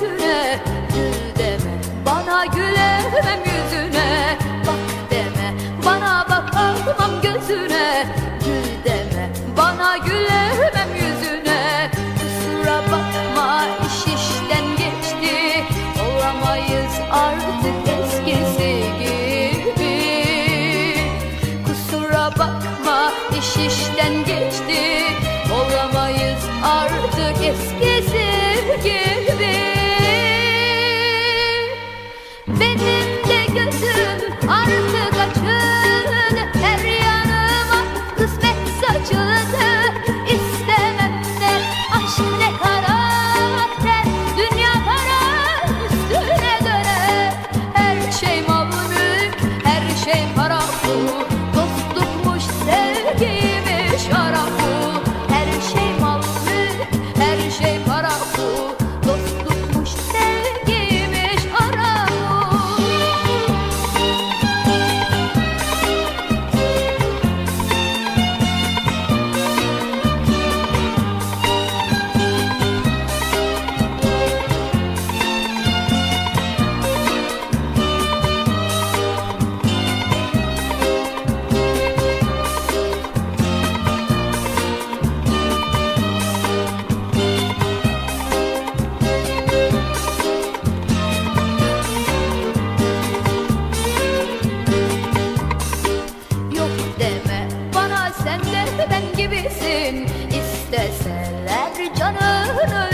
yüzüne Gül deme bana gülemem yüzüne. Bak deme bana bak bakamam gözüne. Gül deme bana gülemem yüzüne. Kusura bakma iş işten geçti. Olamayız artık eskisi gibi. Kusura bakma iş işten geçti. Olamayız artık eskisi gibisin. İsteseler canını